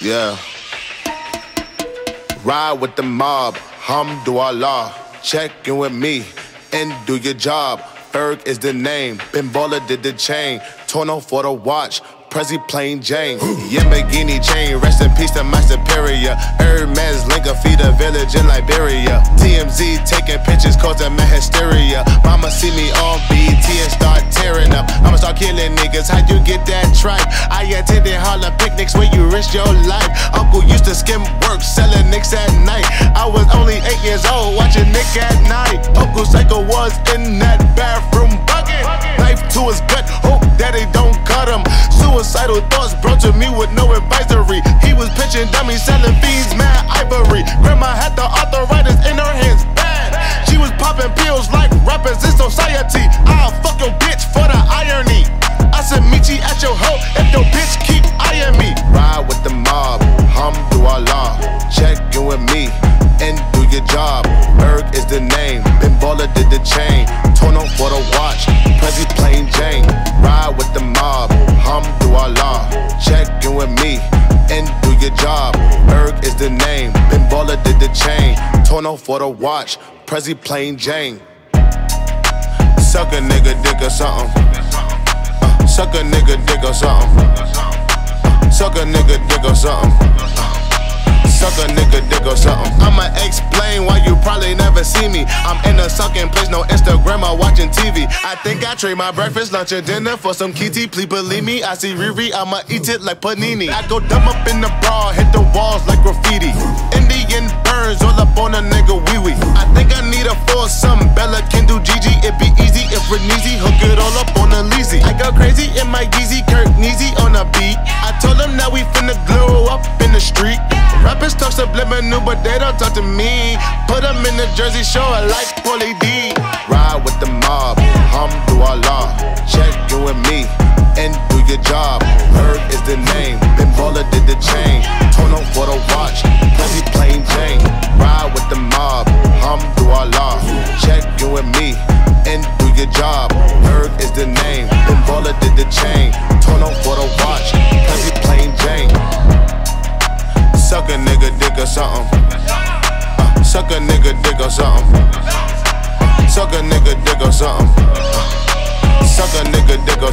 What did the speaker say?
Yeah. Ride with the mob, hamdulillah. Check in with me and do your job. Ferg is the name, Ben Baller did the chain. Tourneau for the watch, Prezi plain Jane. Yamagini chain, rest in peace to my superior. Hermes Linka feed a village in Liberia. TMZ taking pictures causing my hysteria. Mama see me on BT and start tearing up. I'ma start killing niggas. How you get that tripe? I attended Harlem skim work, selling nicks at night. I was only eight years old, watching Nick at night. Uncle Psycho was in that bathroom bucket. Knife to his gut, hope they don't cut him. Suicidal thoughts brought to me with no advisory. He was pitching dummies, selling fiends, mad ivory. Grandma had the arthritis in her hands, bad. She was popping pills like rappers in society. I'll fuck your bitch for the irony. I said, meet you at your hoe if your bitch Check in with me and do your job. Ferg is the name, Ben Baller did the chain. Tourneau for the watch, Prezi plain Jane. Ride with the mob, hamdulillah. Check in with me and do your job. Ferg is the name, Ben Baller did the chain. Tourneau for the watch, Prezi plain Jane. Suck a nigga dick or something. Uh, suck a nigga dick or something. Suck a nigga dick or something. Suck a nigga dick or something. I'ma explain why you probably never see me. I'm in a sucking place, no Instagram or watching TV. I think I trade my breakfast, lunch, and dinner for some kitty. Please believe me, I see Riri, I'ma eat it like panini. I go dumb up in the bra, hit Yeezy, Kirk Neezy on a beat. I told them that we finna glow up in the street. Rappers talk subliminal, but they don't talk to me. Put them in the Jersey Shore like Pauly D. Ride with the mob, hamdulillah. Check in with me and do your job. Ferg is the name, Ben Baller did the chain. Tourneau for the watch, Prezi plain Jane. Ride with the mob, hamdulillah. Check in with me and do your job. Ferg is the name, Baller did the chain. Tourneau for the watch, Prezi plain Jane. Suck a nigga dick or something. Uh, suck a nigga dick or something. Suck a nigga dick or something. Uh, suck a nigga dick or.